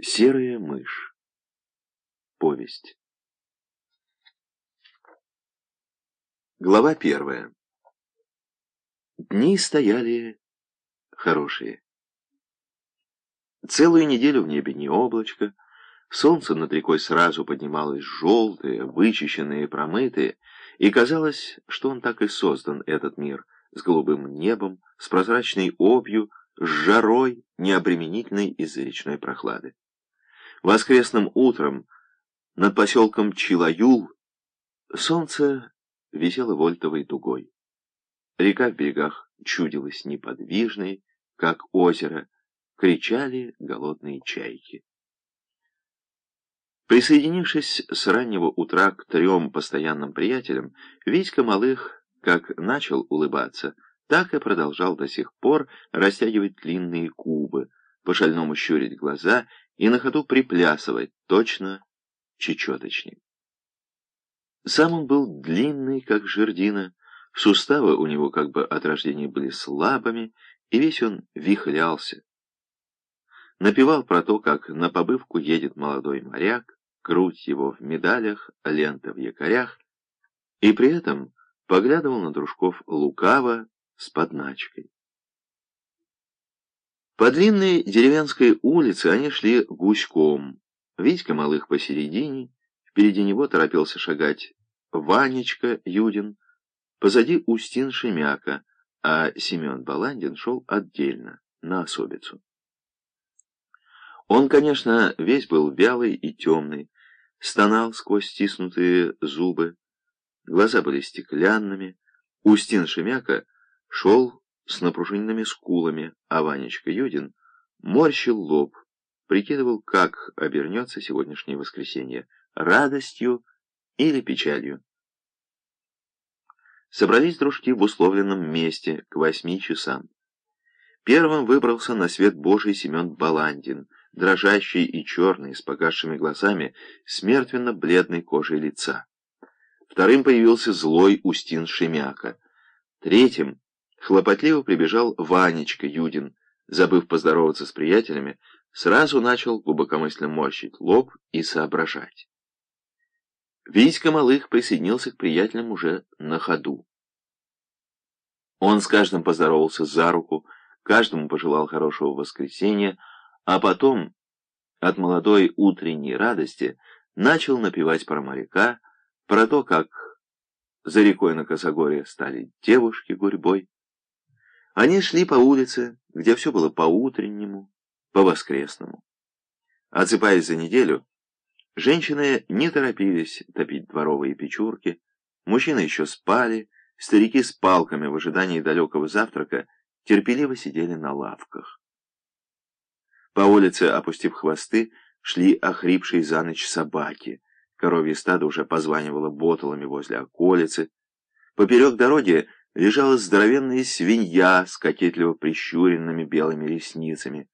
Серая мышь. Повесть. Глава первая. Дни стояли хорошие. Целую неделю в небе не облачко, солнце над рекой сразу поднималось желтое, вычищенное и промытое, и казалось, что он так и создан, этот мир, с голубым небом, с прозрачной обью, с жарой, необременительной из-за речной прохлады. Воскресным утром над поселком Чилаюл солнце висело вольтовой дугой. Река в берегах чудилась неподвижной, как озеро, кричали голодные чайки. Присоединившись с раннего утра к трем постоянным приятелям, Витька Малых как начал улыбаться, так и продолжал до сих пор растягивать длинные кубы, по-шальному щурить глаза и на ходу приплясывать, точно чечеточник. Сам он был длинный, как жердина, суставы у него как бы от рождения были слабыми, и весь он вихлялся. Напевал про то, как на побывку едет молодой моряк, грудь его в медалях, лента в якорях, и при этом поглядывал на дружков лукаво с подначкой. По длинной деревенской улице они шли гуськом. Витька Малых посередине, впереди него торопился шагать Ванечка Юдин, позади Устин Шемяка, а Семен Баландин шел отдельно, на особицу. Он, конечно, весь был вялый и темный, стонал сквозь стиснутые зубы, глаза были стеклянными. Устин Шемяка шел с напружиненными скулами, а Ванечка Юдин морщил лоб, прикидывал, как обернется сегодняшнее воскресенье — радостью или печалью. Собрались дружки в условленном месте к восьми часам. Первым выбрался на свет Божий Семен Баландин, дрожащий и черный, с погасшими глазами, смертвенно-бледной кожей лица. Вторым появился злой Устин Шемяка. Третьим Хлопотливо прибежал Ванечка Юдин, забыв поздороваться с приятелями, сразу начал глубокомысленно морщить лоб и соображать. Витька Малых присоединился к приятелям уже на ходу. Он с каждым поздоровался за руку, каждому пожелал хорошего воскресенья, а потом, от молодой утренней радости, начал напевать про моряка, про то, как за рекой на Косогоре стали девушки гурьбой, они шли по улице, где все было по-утреннему, по-воскресному. Отсыпаясь за неделю, женщины не торопились топить дворовые печурки, мужчины еще спали, старики с палками в ожидании далекого завтрака терпеливо сидели на лавках. По улице, опустив хвосты, шли охрипшие за ночь собаки. Коровье стадо уже позванивало ботулами возле околицы. Поперек дороги лежала здоровенная свинья с кокетливо прищуренными белыми ресницами.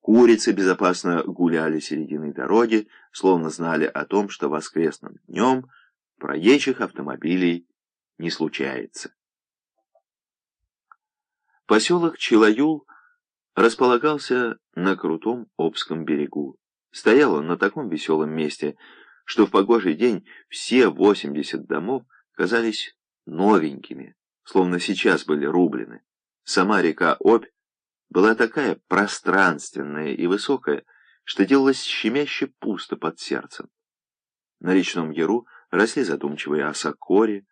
Курицы безопасно гуляли серединой дороги, словно знали о том, что воскресным днем проезжих автомобилей не случается. Поселок Чилаюл располагался на крутом Обском берегу. Стоял он на таком веселом месте, что в погожий день все 80 домов казались новенькими словно сейчас были рублены. Сама река Обь была такая пространственная и высокая, что делалось щемяще пусто под сердцем. На речном яру росли задумчивые осокори,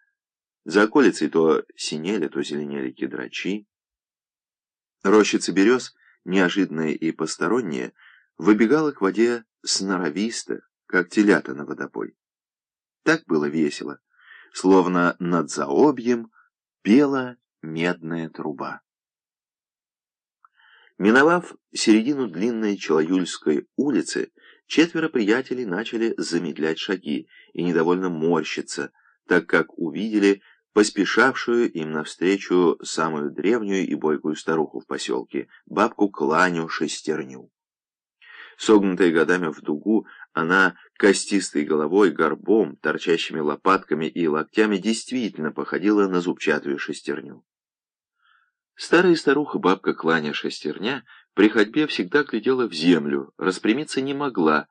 за околицей то синели, то зеленели кедрачи. Рощица берез, неожиданная и посторонняя, выбегала к воде сноровисто, как телята на водопой. Так было весело, словно над заобьем пела медная труба. Миновав середину длинной Челаюльской улицы, четверо приятелей начали замедлять шаги и недовольно морщиться, так как увидели поспешавшую им навстречу самую древнюю и бойкую старуху в поселке, бабку Кланю Шестерню. Согнутая годами в дугу, она костистой головой, горбом, торчащими лопатками и локтями действительно походила на зубчатую шестерню. Старая старуха, бабка Кланя Шестерня, При ходьбе всегда глядела в землю, распрямиться не могла,